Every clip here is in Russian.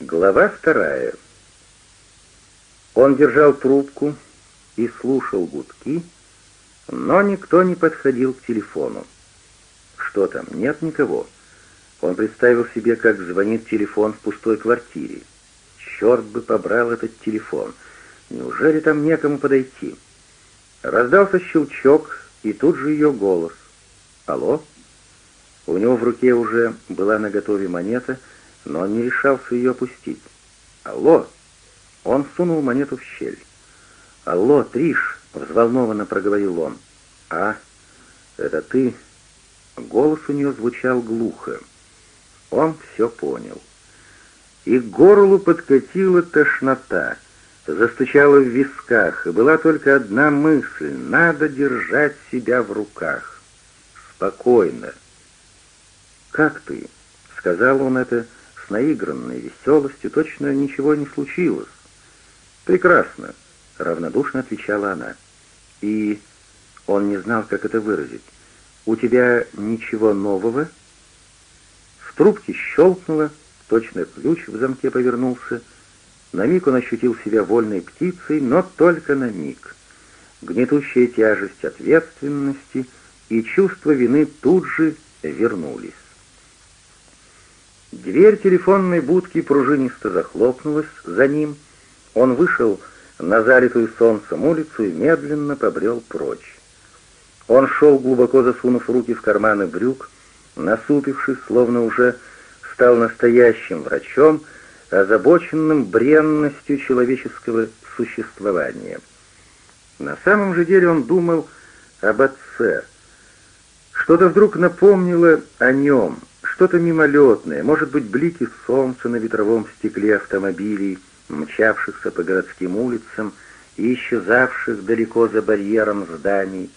Глава вторая. Он держал трубку и слушал гудки, но никто не подходил к телефону. Что там? Нет никого. Он представил себе, как звонит телефон в пустой квартире. Черт бы побрал этот телефон. Неужели там некому подойти? Раздался щелчок, и тут же ее голос. «Алло?» У него в руке уже была наготове монета, но он не решался ее опустить. «Алло!» Он сунул монету в щель. «Алло, Триш!» — взволнованно проговорил он. «А, это ты?» Голос у нее звучал глухо. Он все понял. И к горлу подкатила тошнота, застучала в висках, и была только одна мысль — надо держать себя в руках. Спокойно. «Как ты?» — сказал он это наигранной веселостью, точно ничего не случилось. «Прекрасно», — равнодушно отвечала она. «И...» — он не знал, как это выразить. «У тебя ничего нового?» В трубке щелкнуло, точно ключ в замке повернулся. На миг он ощутил себя вольной птицей, но только на миг. Гнетущая тяжесть ответственности и чувство вины тут же вернулись. Дверь телефонной будки пружинисто захлопнулась за ним. Он вышел на залитую солнцем улицу и медленно побрел прочь. Он шел, глубоко засунув руки в карманы брюк, насупившись, словно уже стал настоящим врачом, озабоченным бренностью человеческого существования. На самом же деле он думал об отце. Что-то вдруг напомнило о нем — что-то мимолетное, может быть, блики солнца на ветровом стекле автомобилей, мчавшихся по городским улицам и исчезавших далеко за барьером зданий.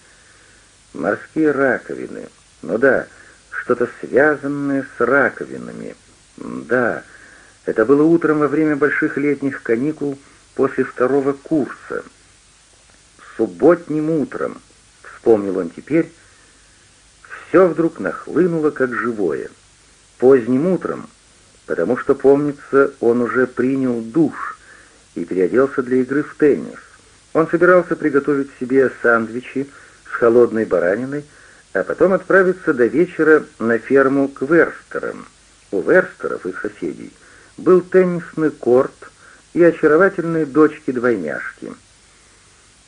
Морские раковины. Ну да, что-то связанное с раковинами. Да, это было утром во время больших летних каникул после второго курса. Субботним утром, вспомнил он теперь, все вдруг нахлынуло как живое — поздним утром, потому что, помнится, он уже принял душ и переоделся для игры в теннис. Он собирался приготовить себе сандвичи с холодной бараниной, а потом отправиться до вечера на ферму к Верстерам. У Верстеров, их соседей, был теннисный корт и очаровательные дочки-двойняшки.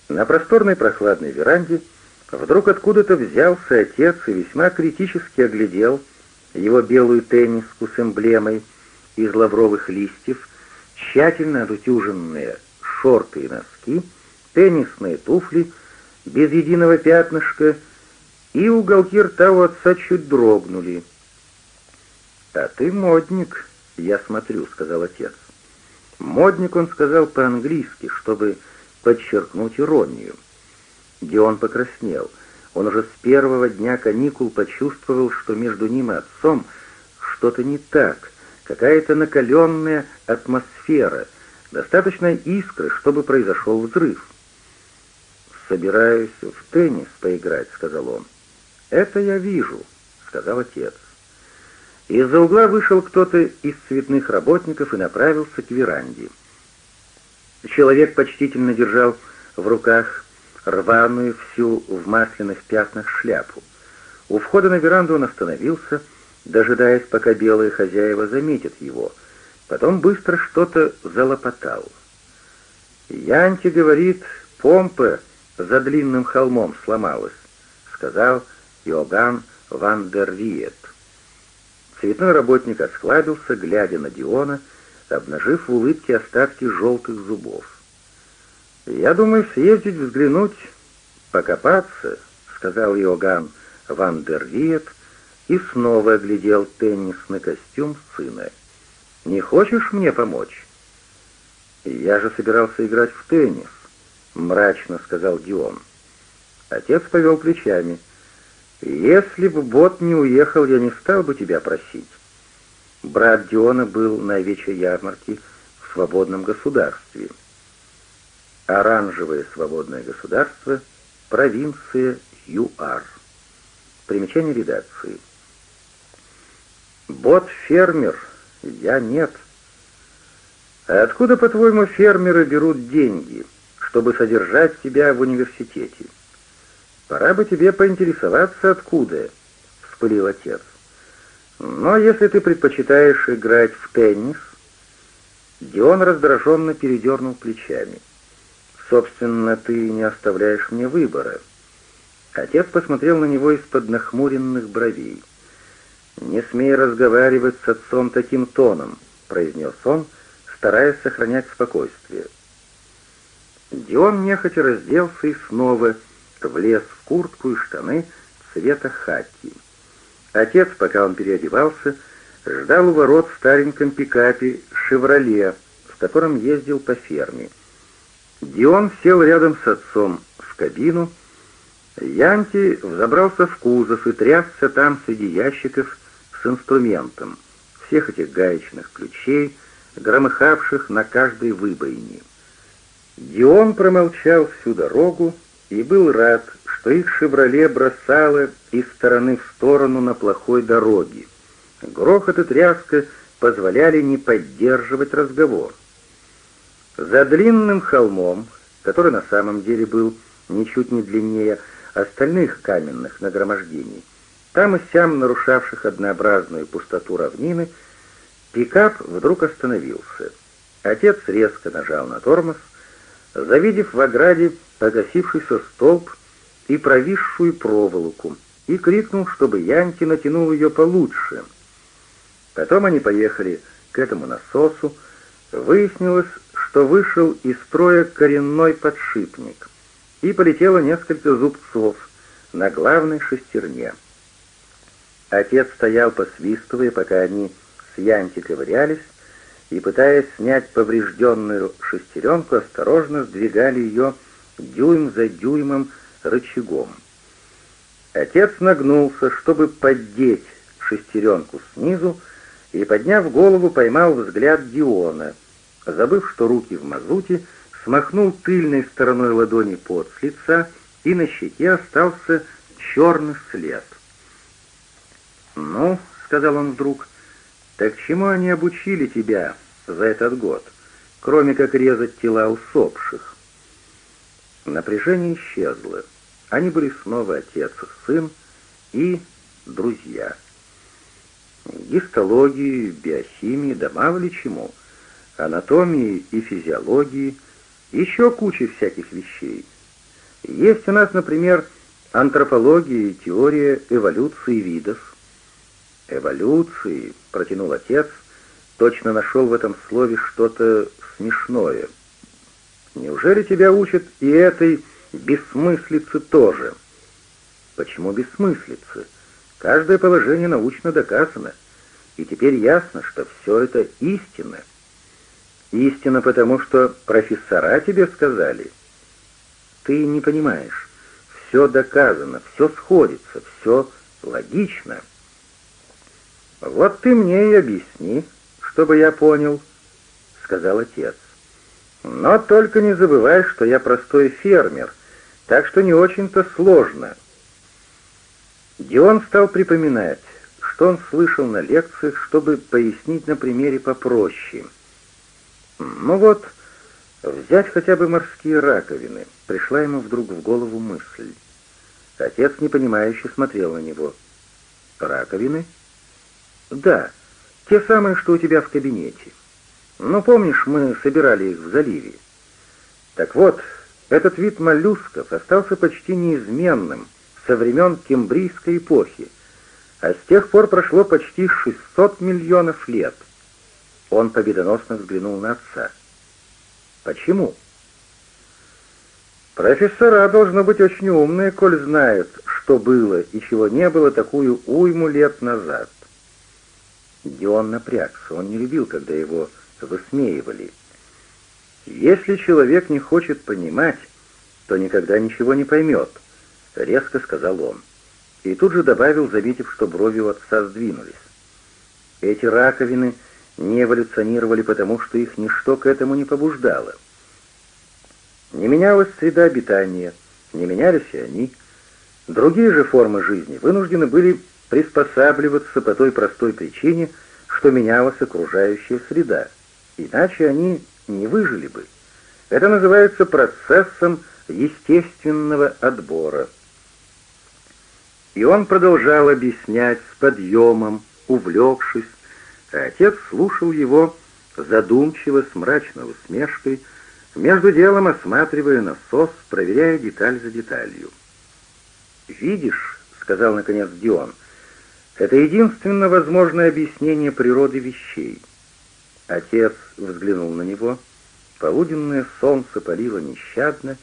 На просторной прохладной веранде вдруг откуда-то взялся отец и весьма критически оглядел его белую тенниску с эмблемой из лавровых листьев, тщательно отутюженные шорты и носки, теннисные туфли без единого пятнышка, и уголки рта у отца чуть дрогнули. «А ты модник, я смотрю», — сказал отец. Модник он сказал по-английски, чтобы подчеркнуть иронию. Дион покраснел — он уже с первого дня каникул почувствовал, что между ним и отцом что-то не так, какая-то накаленная атмосфера, достаточно искры, чтобы произошел взрыв. «Собираюсь в теннис поиграть», — сказал он. «Это я вижу», — сказал отец. Из-за угла вышел кто-то из цветных работников и направился к веранде. Человек почтительно держал в руках рваную всю в масляных пятнах шляпу. У входа на веранду он остановился, дожидаясь, пока белые хозяева заметят его. Потом быстро что-то залопотал. «Янти, — говорит, — помпа за длинным холмом сломалась», — сказал Иоганн ван дер Риет. Цветной работник осклабился, глядя на Диона, обнажив в улыбке остатки желтых зубов. «Я думаю съездить взглянуть, покопаться», — сказал Иоганн ван дер Виет и снова оглядел теннисный костюм сына. «Не хочешь мне помочь?» «Я же собирался играть в теннис», — мрачно сказал Дион. Отец повел плечами. «Если бы Бот не уехал, я не стал бы тебя просить». Брат Диона был на овечьей ярмарке в свободном государстве — Оранжевое свободное государство, провинция ЮАР. Примечание редакции. Бот фермер, я нет. А откуда, по-твоему, фермеры берут деньги, чтобы содержать тебя в университете? Пора бы тебе поинтересоваться, откуда, — вспылил отец. Но если ты предпочитаешь играть в теннис... Дион раздраженно передернул плечами. «Собственно, ты не оставляешь мне выбора». Отец посмотрел на него из-под нахмуренных бровей. «Не смей разговаривать с отцом таким тоном», — произнес он, стараясь сохранять спокойствие. Дион нехотя разделся и снова влез в куртку и штаны цвета хаки. Отец, пока он переодевался, ждал у ворот в стареньком пикапе «Шевроле», в котором ездил по ферме. Дион сел рядом с отцом в кабину. Янти взобрался в кузов и трясся там среди ящиков с инструментом, всех этих гаечных ключей, громыхавших на каждой выбоине. Дион промолчал всю дорогу и был рад, что их «Шевроле» бросало из стороны в сторону на плохой дороге. Грохот и тряска позволяли не поддерживать разговор. За длинным холмом, который на самом деле был ничуть не длиннее остальных каменных нагромождений, там и сям нарушавших однообразную пустоту равнины, пикап вдруг остановился. Отец резко нажал на тормоз, завидев в ограде погасившийся столб и провисшую проволоку, и крикнул, чтобы Янки натянул ее получше. Потом они поехали к этому насосу. Выяснилось, что вышел из строя коренной подшипник, и полетело несколько зубцов на главной шестерне. Отец стоял посвистывая, пока они с Янки ковырялись, и, пытаясь снять поврежденную шестеренку, осторожно сдвигали ее дюйм за дюймом рычагом. Отец нагнулся, чтобы поддеть шестеренку снизу, и, подняв голову, поймал взгляд Диона. Забыв, что руки в мазуте, смахнул тыльной стороной ладони пот с лица, и на щеке остался черный след. «Ну», — сказал он вдруг, — «так чему они обучили тебя за этот год, кроме как резать тела усопших?» Напряжение исчезло. Они были снова отец и сын и друзья гистологии, биохимии, да мало ли чему, анатомии и физиологии, еще куча всяких вещей. Есть у нас, например, антропология и теория эволюции видов. «Эволюции», — протянул отец, точно нашел в этом слове что-то смешное. «Неужели тебя учат и этой бессмыслице тоже?» «Почему бессмыслице?» Каждое положение научно доказано, и теперь ясно, что все это истина. Истина потому, что профессора тебе сказали. Ты не понимаешь. Все доказано, все сходится, все логично. Вот ты мне и объясни, чтобы я понял, — сказал отец. Но только не забывай, что я простой фермер, так что не очень-то сложно — Дион стал припоминать, что он слышал на лекциях, чтобы пояснить на примере попроще. Ну вот, взять хотя бы морские раковины, пришла ему вдруг в голову мысль. Отец непонимающе смотрел на него. «Раковины?» «Да, те самые, что у тебя в кабинете. Ну, помнишь, мы собирали их в заливе. Так вот, этот вид моллюсков остался почти неизменным, со времен Кембрийской эпохи, а с тех пор прошло почти 600 миллионов лет. Он победоносно взглянул на отца. Почему? Профессора должно быть очень умные, коль знают, что было и чего не было такую уйму лет назад. Дион напрягся, он не любил, когда его высмеивали. Если человек не хочет понимать, то никогда ничего не поймет —— резко сказал он. И тут же добавил, заметив, что брови у отца сдвинулись. Эти раковины не эволюционировали потому, что их ничто к этому не побуждало. Не менялась среда обитания, не менялись и они. Другие же формы жизни вынуждены были приспосабливаться по той простой причине, что менялась окружающая среда. Иначе они не выжили бы. Это называется процессом естественного отбора. И он продолжал объяснять с подъемом, увлекшись, а отец слушал его задумчиво, с мрачной усмешкой, между делом осматривая насос, проверяя деталь за деталью. «Видишь», — сказал наконец Дион, — «это единственно возможное объяснение природы вещей». Отец взглянул на него. Полуденное солнце палило нещадно,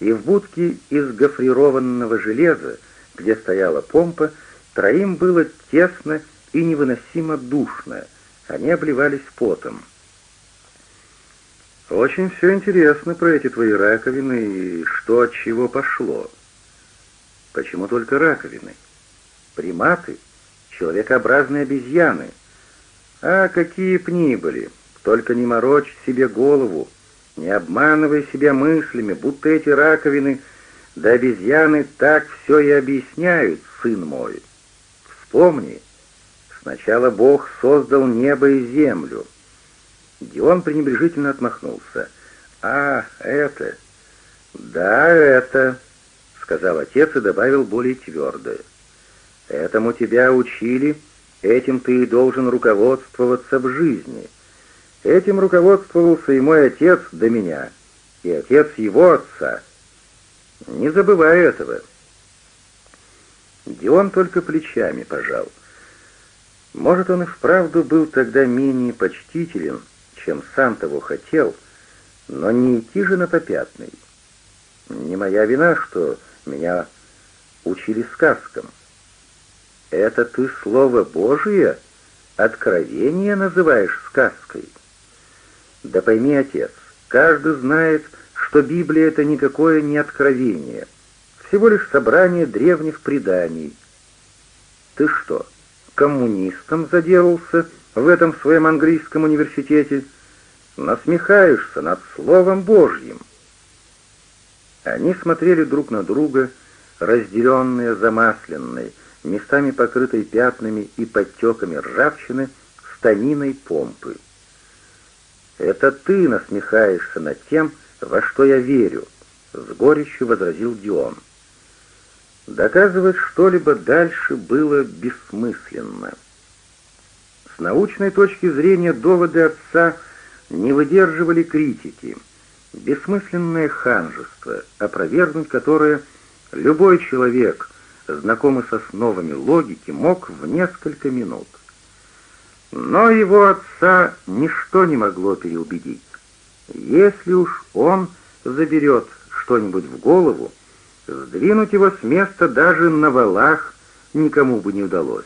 и в будке из гофрированного железа, где стояла помпа, троим было тесно и невыносимо душно, они обливались потом. «Очень все интересно про эти твои раковины и что от чего пошло». «Почему только раковины?» «Приматы, человекообразные обезьяны». «А какие б ни были, только не морочь себе голову, не обманывай себя мыслями, будто эти раковины да обезьяны так все и объясняют, сын мой. Вспомни, сначала Бог создал небо и землю». Дион пренебрежительно отмахнулся. «А, это...» «Да, это...» — сказал отец и добавил более твердое. «Этому тебя учили, этим ты и должен руководствоваться в жизни. Этим руководствовался и мой отец до меня, и отец его отца. Не забывай этого». Дион только плечами пожал. Может, он и вправду был тогда менее почтителен, чем сам того хотел, но не идти же на попятный. Не моя вина, что меня учили сказкам. Это ты слово Божие, откровение называешь сказкой? Да пойми, отец, каждый знает, что Библия — это никакое не откровение, всего лишь собрание древних преданий. Ты что, коммунистом заделался в этом своем английском университете — насмехаешься над Словом Божьим». Они смотрели друг на друга, разделенные замасленной, местами покрытой пятнами и подтеками ржавчины, станиной помпы. «Это ты насмехаешься над тем, во что я верю», — с горечью возразил Дион. Доказывать что-либо дальше было бессмысленно. С научной точки зрения доводы отца — не выдерживали критики. Бессмысленное ханжество, опровергнуть которое любой человек, знакомый с основами логики, мог в несколько минут. Но его отца ничто не могло переубедить. Если уж он заберет что-нибудь в голову, сдвинуть его с места даже на валах никому бы не удалось.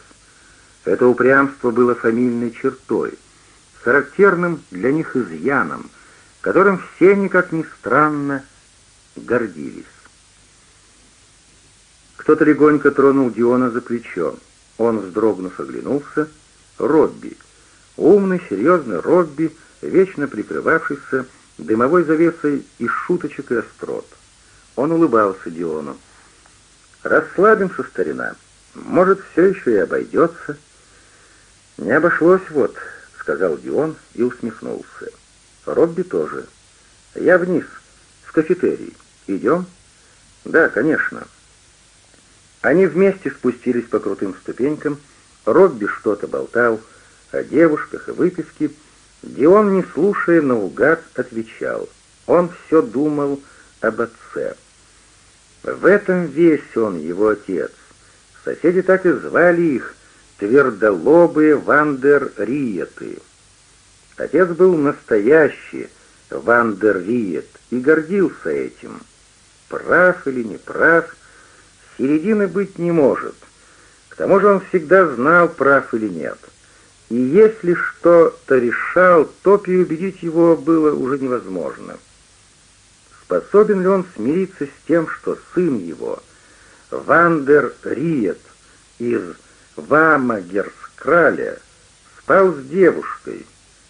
Это упрямство было фамильной чертой — характерным для них изъяном, которым все, никак ни странно, гордились. Кто-то легонько тронул Диона за плечо. Он, вздрогнув, оглянулся. Робби. Умный, серьезный Робби, вечно прикрывавшийся дымовой завесой из шуточек и острот. Он улыбался Диону. «Расслабимся, старина. Может, все еще и обойдется». «Не обошлось вот», сказал Дион и усмехнулся. Робби тоже. Я вниз, в кафетерий. Идем? Да, конечно. Они вместе спустились по крутым ступенькам. Робби что-то болтал о девушках и выписке. Дион, не слушая, наугад отвечал. Он все думал об отце. В этом весь он, его отец. Соседи так и звали их твердолобые вандерриеты. Отец был настоящий вандерриет и гордился этим. Прав или не прав, середины быть не может. К тому же он всегда знал, прав или нет. И если что-то решал, то переубедить его было уже невозможно. Способен ли он смириться с тем, что сын его, Вандер Риет из Вамагерскраля спал с девушкой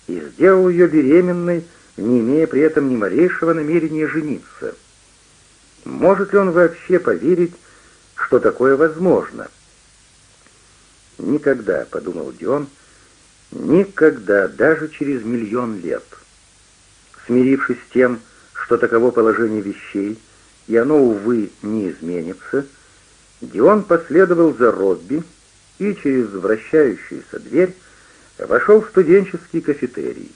и сделал ее беременной, не имея при этом ни малейшего намерения жениться. Может ли он вообще поверить, что такое возможно? «Никогда», — подумал Дион, Никогда, даже через миллион лет. Смирившись с тем, таково положение вещей, и оно, увы, не изменится, Дион последовал за Робби и через вращающуюся дверь вошел в студенческий кафетерий.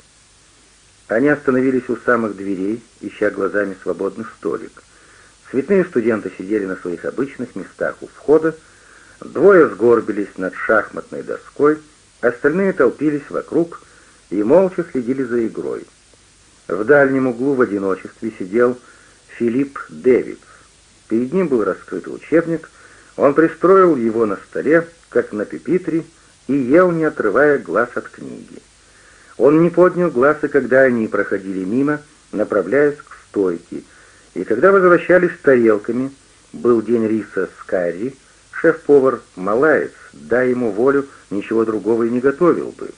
Они остановились у самых дверей, ища глазами свободный столик. Цветные студенты сидели на своих обычных местах у входа, двое сгорбились над шахматной доской, остальные толпились вокруг и молча следили за игрой. В дальнем углу в одиночестве сидел Филипп Дэвидс. Перед ним был раскрытый учебник, он пристроил его на столе, как на пепитре, и ел, не отрывая глаз от книги. Он не поднял глаз, и когда они проходили мимо, направляясь к стойке, и когда возвращались с тарелками, был день риса с карри, шеф-повар Малаец, дай ему волю, ничего другого и не готовил бы.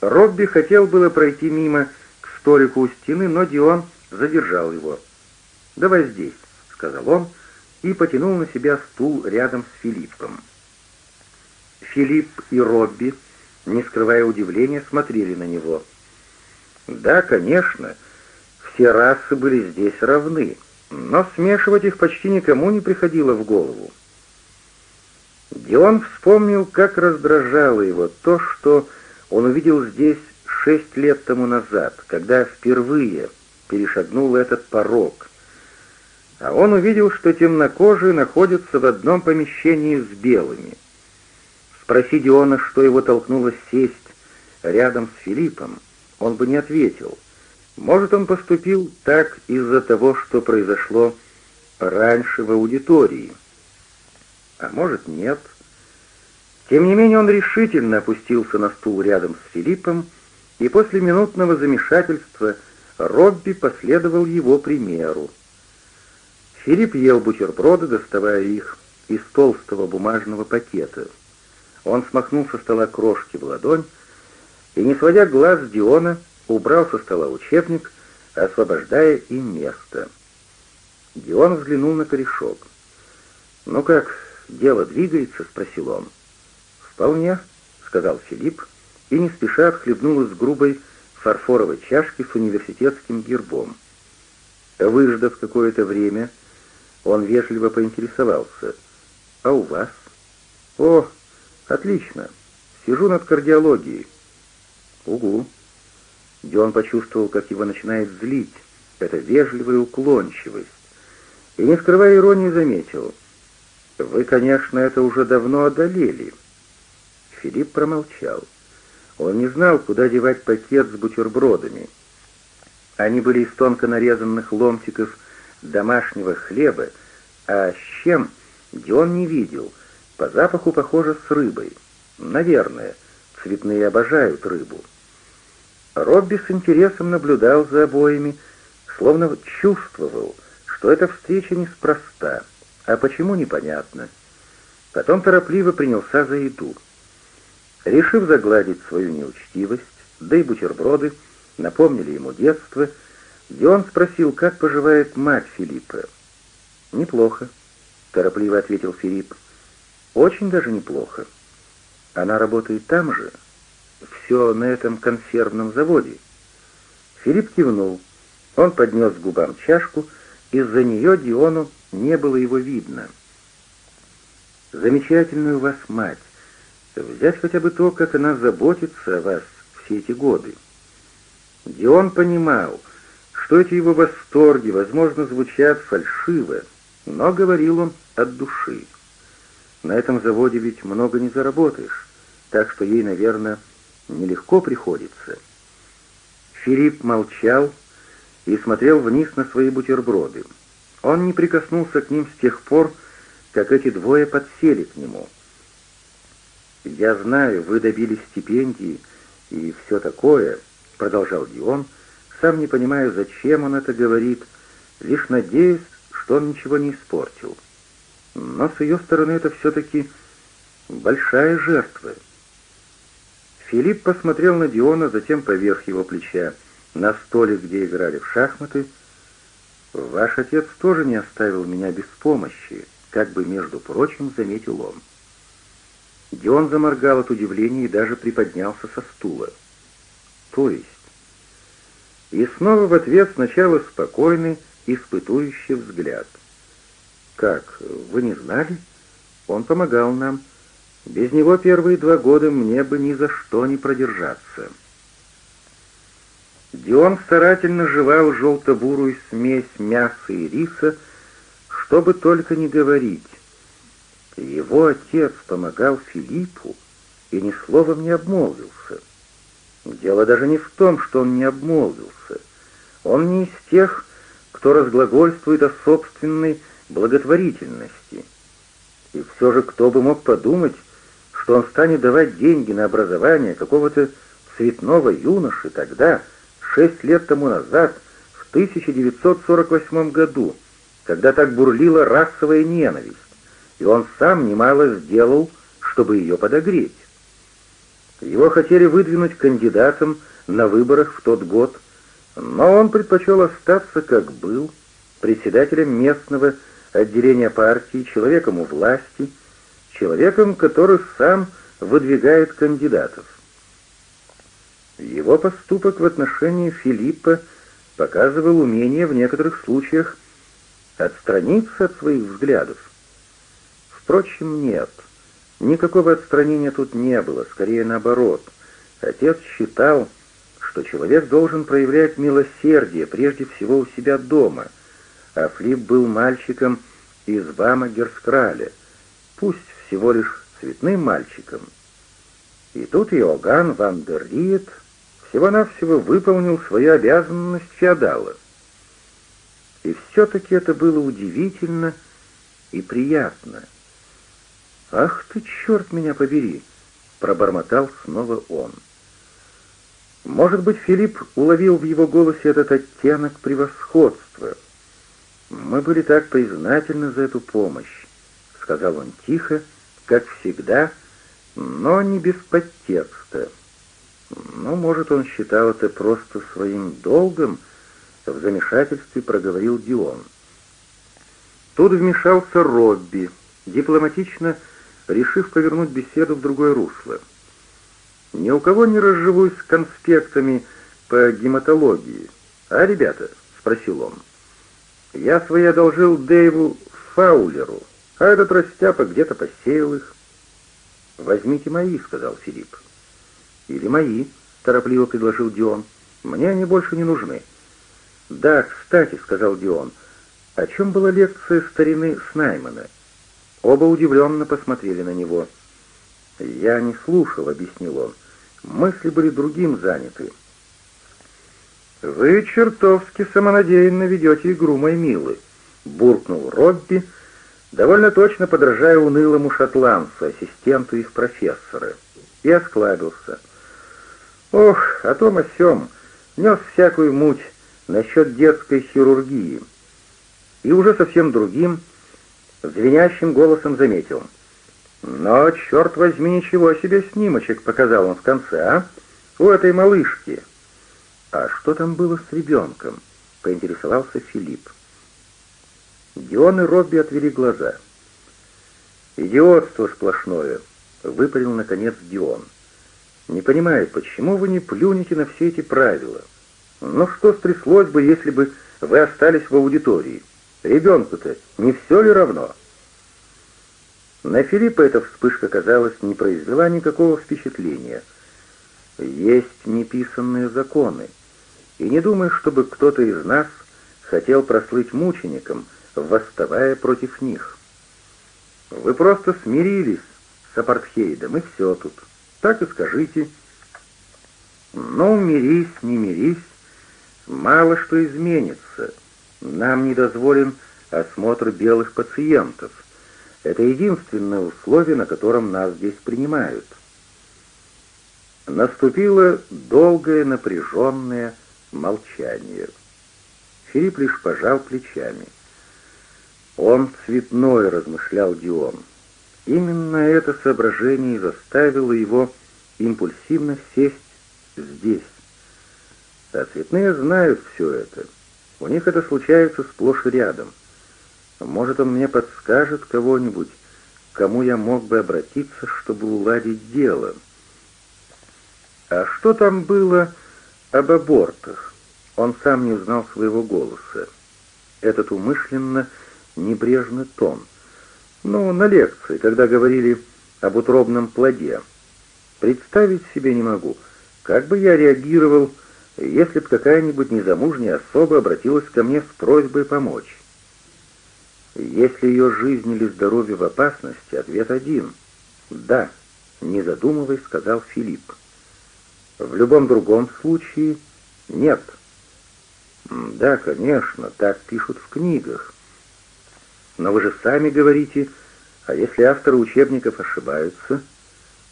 Робби хотел было пройти мимо столику у стены, но Дион задержал его. «Давай здесь», — сказал он, и потянул на себя стул рядом с Филиппом. Филипп и Робби не скрывая удивления, смотрели на него. Да, конечно, все расы были здесь равны, но смешивать их почти никому не приходило в голову. Дион вспомнил, как раздражало его то, что он увидел здесь шесть лет тому назад, когда впервые перешагнул этот порог. А он увидел, что темнокожие находятся в одном помещении с белыми — Спроси Диона, что его толкнуло сесть рядом с Филиппом, он бы не ответил. Может, он поступил так из-за того, что произошло раньше в аудитории. А может, нет. Тем не менее, он решительно опустился на стул рядом с Филиппом, и после минутного замешательства Робби последовал его примеру. Филипп ел бутерброды, доставая их из толстого бумажного пакета — он смахнул со стола крошки в ладонь и, не сводя глаз с Диона, убрал со стола учебник, освобождая им место. Дион взглянул на корешок. «Ну как, дело двигается?» — спросил он. «Вполне», — сказал Филипп, и не спеша отхлебнул из грубой фарфоровой чашки с университетским гербом. Выждав какое-то время, он вежливо поинтересовался. «А у вас?» «О, «Отлично. Сижу над кардиологией». «Угу». Дион почувствовал, как его начинает злить эта вежливая уклончивость, и, не скрывая иронии, заметил. «Вы, конечно, это уже давно одолели». Филипп промолчал. Он не знал, куда девать пакет с бутербродами. Они были из тонко нарезанных ломтиков домашнего хлеба, а с чем Дион не видел — по запаху похоже с рыбой. Наверное, цветные обожают рыбу. Робби с интересом наблюдал за обоими, словно чувствовал, что эта встреча неспроста, а почему непонятно. Потом торопливо принялся за еду. Решив загладить свою неучтивость, да и бутерброды напомнили ему детство, Дион спросил, как поживает мать Филиппа. «Неплохо», — торопливо ответил Филипп. Очень даже неплохо. Она работает там же. Все на этом консервном заводе. Филипп кивнул. Он поднес губам чашку, из-за нее Диону не было его видно. «Замечательная у вас мать. Взять хотя бы то, как она заботится о вас все эти годы». Дион понимал, что эти его восторги, возможно, звучат фальшиво, но говорил он от души. На этом заводе ведь много не заработаешь, так что ей, наверное, нелегко приходится. Филипп молчал и смотрел вниз на свои бутерброды. Он не прикоснулся к ним с тех пор, как эти двое подсели к нему. «Я знаю, вы добились стипендии и все такое», — продолжал Дион, сам не понимая, зачем он это говорит, лишь надеясь, что он ничего не испортил. Но с ее стороны это все-таки большая жертва. Филипп посмотрел на Диона, затем поверх его плеча, на столик, где играли в шахматы. «Ваш отец тоже не оставил меня без помощи», как бы, между прочим, заметил он. Дион заморгал от удивления и даже приподнялся со стула. То есть? И снова в ответ сначала спокойный, испытующий взгляд. «Как, вы не знали? Он помогал нам. Без него первые два года мне бы ни за что не продержаться». Дион старательно жевал желто-бурую смесь мяса и риса, чтобы только не говорить. Его отец помогал Филиппу и ни словом не обмолвился. Дело даже не в том, что он не обмолвился. Он не из тех, кто разглагольствует о собственной благотворительности. И все же кто бы мог подумать, что он станет давать деньги на образование какого-то цветного юноши тогда, шесть лет тому назад, в 1948 году, когда так бурлила расовая ненависть, и он сам немало сделал, чтобы ее подогреть. Его хотели выдвинуть кандидатом на выборах в тот год, но он предпочел остаться, как был, председателем местного отделения партии, человеком у власти, человеком, который сам выдвигает кандидатов. Его поступок в отношении Филиппа показывал умение в некоторых случаях отстраниться от своих взглядов. Впрочем, нет, никакого отстранения тут не было, скорее наоборот. Отец считал, что человек должен проявлять милосердие прежде всего у себя дома, а Флип был мальчиком из Вама Герскраля, пусть всего лишь цветным мальчиком. И тут Иоганн ван дер Риет всего-навсего выполнил свою обязанность феодала. И все-таки это было удивительно и приятно. «Ах ты, черт меня побери!» — пробормотал снова он. Может быть, Филипп уловил в его голосе этот оттенок превосходства. «Мы были так признательны за эту помощь», — сказал он тихо, как всегда, но не без подтекста. Ну, может, он считал это просто своим долгом, в замешательстве проговорил Дион. Тут вмешался Робби, дипломатично решив повернуть беседу в другое русло. «Ни у кого не разживусь с конспектами по гематологии. А, ребята?» — спросил он. «Я свои одолжил Дэйву Фаулеру, а этот растяпа где-то посеял их». «Возьмите мои», — сказал Филипп. «Или мои», — торопливо предложил Дион. «Мне они больше не нужны». «Да, кстати», — сказал Дион, — «о чем была лекция старины Снаймана?» Оба удивленно посмотрели на него. «Я не слушал», — объяснил он. «Мысли были другим заняты». «Вы чертовски самонадеянно ведете игру, мой милый», — буркнул Робби, довольно точно подражая унылому шотландцу, ассистенту их профессора, и осклабился. «Ох, о том о сём, нес всякую муть насчет детской хирургии». И уже совсем другим, звенящим голосом заметил. «Но, черт возьми, ничего себе снимочек!» — показал он в конце, а? У этой малышки!» «А что там было с ребенком?» — поинтересовался Филипп. Дион и Робби отвели глаза. «Идиотство сплошное!» — выпалил, наконец, Дион. «Не понимаю, почему вы не плюнете на все эти правила? Ну что стряслось бы, если бы вы остались в аудитории? Ребенку-то не все ли равно?» На Филиппа эта вспышка, казалось, не произвела никакого впечатления. Есть неписанные законы, и не думаю, чтобы кто-то из нас хотел прослыть мучеником, восставая против них. Вы просто смирились с апартхейдом, и все тут. Так и скажите. Но мирись, не мирись, мало что изменится. Нам не дозволен осмотр белых пациентов. Это единственное условие, на котором нас здесь принимают. Наступило долгое напряженное молчание. Филипп лишь пожал плечами. «Он цветной», — размышлял Дион. Именно это соображение и заставило его импульсивно сесть здесь. А цветные знают все это. У них это случается сплошь и рядом. Может, он мне подскажет кого-нибудь, кому я мог бы обратиться, чтобы уладить дело. А что там было об абортах? Он сам не узнал своего голоса. Этот умышленно небрежный тон. Ну, на лекции, когда говорили об утробном плоде. Представить себе не могу, как бы я реагировал, если бы какая-нибудь незамужняя особа обратилась ко мне с просьбой помочь. Если ее жизнь или здоровье в опасности, ответ один — да, не задумываясь, сказал Филипп. В любом другом случае — нет. Да, конечно, так пишут в книгах. Но вы же сами говорите, а если авторы учебников ошибаются?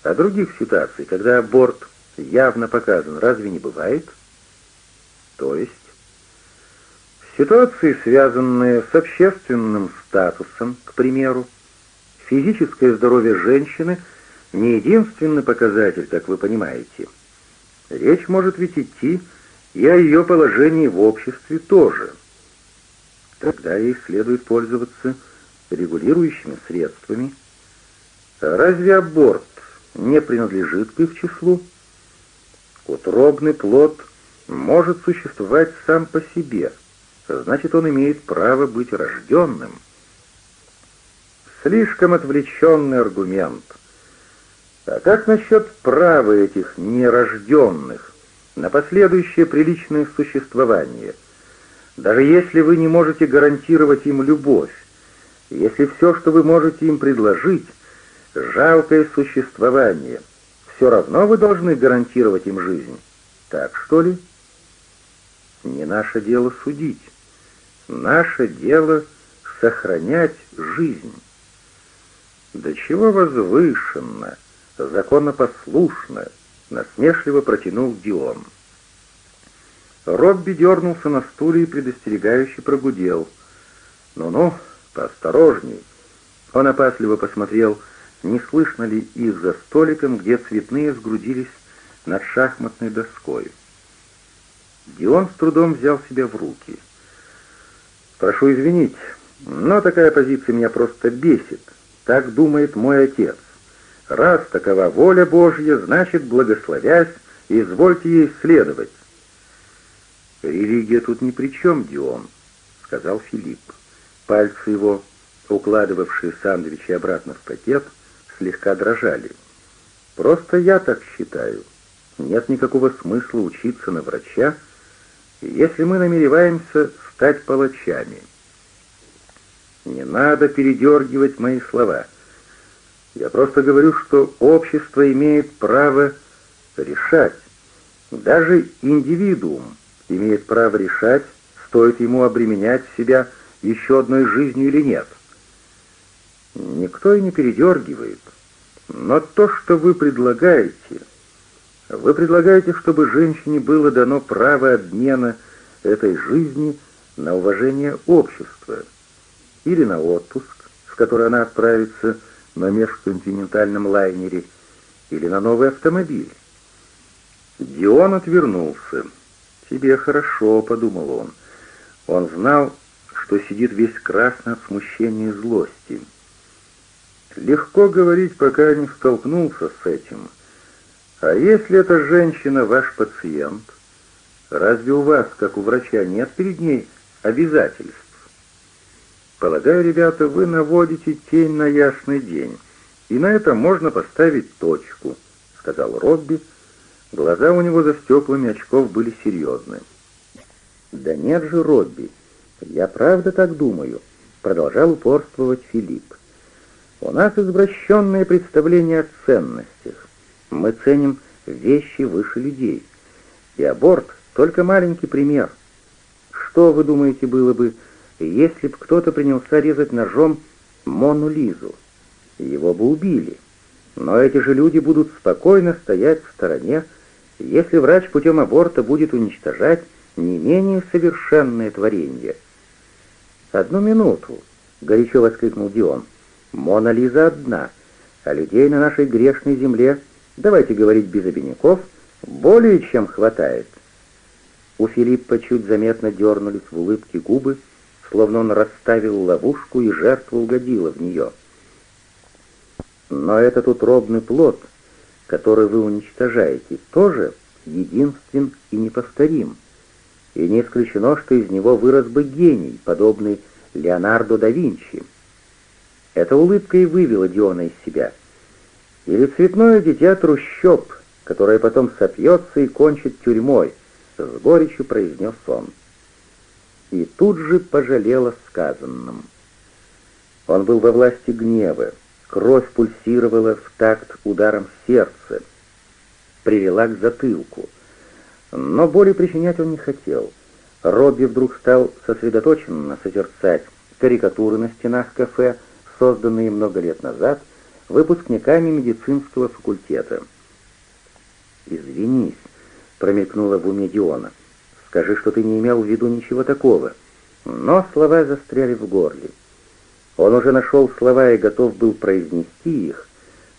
А других ситуаций, когда аборт явно показан, разве не бывает? То есть? Ситуации, связанные с общественным статусом, к примеру, физическое здоровье женщины не единственный показатель, как вы понимаете. Речь может ведь идти и о ее положении в обществе тоже. Тогда ей следует пользоваться регулирующими средствами. Разве аборт не принадлежит к их числу? Утробный плод может существовать сам по себе, значит, он имеет право быть рожденным. Слишком отвлеченный аргумент. А как насчет права этих нерожденных на последующее приличное существование? Даже если вы не можете гарантировать им любовь, если все, что вы можете им предложить, жалкое существование, все равно вы должны гарантировать им жизнь. Так что ли? Не наше дело судить. Наше дело сохранять жизнь. До чего возвышенно, законопослушно, насмешливо протянул Дион. Робби дернулся на стуле и предостерегающе прогудел. «Ну-ну, поосторожней». Он опасливо посмотрел, не слышно ли их за столиком, где цветные сгрудились над шахматной доской. Дион с трудом взял себя в руки. «Прошу извинить, но такая позиция меня просто бесит. Так думает мой отец. Раз такова воля Божья, значит, благословясь, извольте ей следовать». «Религия тут ни при чем, Дион», — сказал Филипп. Пальцы его, укладывавшие сандвичи обратно в пакет, слегка дрожали. «Просто я так считаю. Нет никакого смысла учиться на врача, если мы намереваемся стать палачами. Не надо передергивать мои слова. Я просто говорю, что общество имеет право решать. Даже индивидуум имеет право решать, стоит ему обременять себя еще одной жизнью или нет. Никто и не передергивает. Но то, что вы предлагаете, вы предлагаете, чтобы женщине было дано право обмена этой жизни на уважение общества или на отпуск, в который она отправится на межконтинентальном лайнере, или на новый автомобиль. Дион отвернулся. «Тебе хорошо», — подумал он. Он знал, что сидит весь красный от смущения и злости. Легко говорить, пока не столкнулся с этим — а если эта женщина ваш пациент, разве у вас, как у врача, нет перед ней обязательств? Полагаю, ребята, вы наводите тень на ясный день, и на этом можно поставить точку, сказал Робби. Глаза у него за стеклами очков были серьезны. «Да нет же, Робби, я правда так думаю», — продолжал упорствовать Филипп. «У нас извращенное представление о ценностях. Мы ценим вещи выше людей. И аборт — только маленький пример. Что, вы думаете, было бы, если бы кто-то принялся резать ножом Мону Лизу? Его бы убили. Но эти же люди будут спокойно стоять в стороне, если врач путем аборта будет уничтожать не менее совершенное творение. «Одну минуту!» — горячо воскликнул Дион. «Мона Лиза одна, а людей на нашей грешной земле — давайте говорить без обиняков, более чем хватает. У Филиппа чуть заметно дернулись в улыбке губы, словно он расставил ловушку, и жертва угодила в нее. Но этот утробный плод, который вы уничтожаете, тоже единствен и неповторим. И не исключено, что из него вырос бы гений, подобный Леонардо да Винчи. Эта улыбка и вывела Диона из себя. Или цветное дитя трущоб, которое потом сопьется и кончит тюрьмой, с горечью произнес он. И тут же пожалел о сказанном. Он был во власти гнева, кровь пульсировала в такт ударом сердца, привела к затылку. Но боли причинять он не хотел. Робби вдруг стал сосредоточенно созерцать карикатуры на стенах кафе, созданные много лет назад выпускниками медицинского факультета. «Извинись», — промелькнула в уме Диона, — «скажи, что ты не имел в виду ничего такого». Но слова застряли в горле. Он уже нашел слова и готов был произнести их,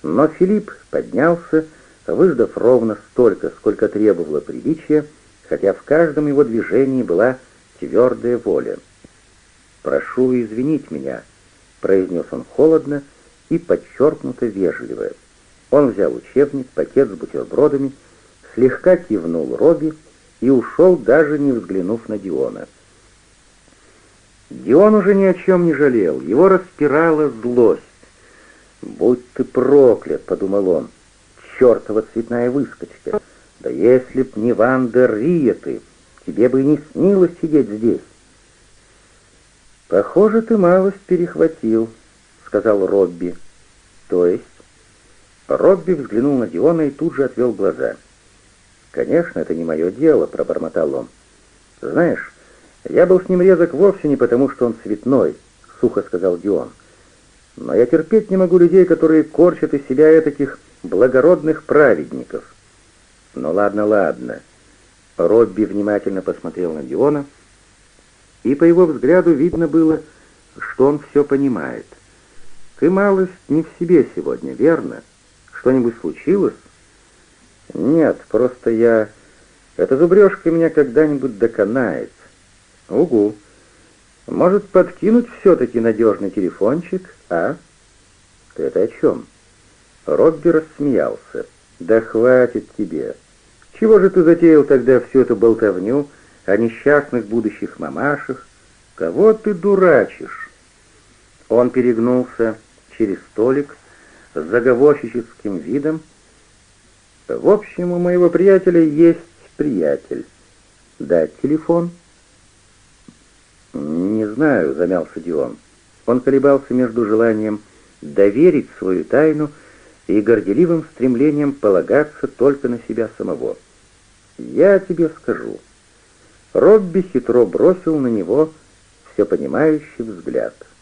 но Филипп поднялся, выждав ровно столько, сколько требовало приличия, хотя в каждом его движении была твердая воля. «Прошу извинить меня», — произнес он холодно и подчеркнуто вежливо. Он взял учебник, пакет с бутербродами, слегка кивнул Робби и ушел, даже не взглянув на Диона. Дион уже ни о чем не жалел, его распирала злость. «Будь ты проклят!» — подумал он. «Чертова цветная выскочка! Да если б не Вандер Рия ты, тебе бы и не снилось сидеть здесь!» «Похоже, ты малость перехватил», — сказал Робби. «То есть?» Робби взглянул на Диона и тут же отвел глаза. «Конечно, это не мое дело», — пробормотал он. «Знаешь, я был с ним резок вовсе не потому, что он цветной», — сухо сказал Дион. «Но я терпеть не могу людей, которые корчат из себя таких благородных праведников». «Ну ладно, ладно». Робби внимательно посмотрел на Диона, и по его взгляду видно было, что он все понимает. «Ты малость не в себе сегодня, верно? Что-нибудь случилось?» «Нет, просто я... Эта зубрежка меня когда-нибудь доконает. «Угу. Может, подкинуть все-таки надежный телефончик, а?» «Ты это о чем?» Робби рассмеялся. «Да хватит тебе. Чего же ты затеял тогда всю эту болтовню о несчастных будущих мамашах? Кого ты дурачишь?» Он перегнулся через столик с заговорщическим видом. «В общем, у моего приятеля есть приятель. Дать телефон?» «Не знаю», — замялся Дион. Он колебался между желанием доверить свою тайну и горделивым стремлением полагаться только на себя самого. «Я тебе скажу». Робби хитро бросил на него все понимающий взгляд —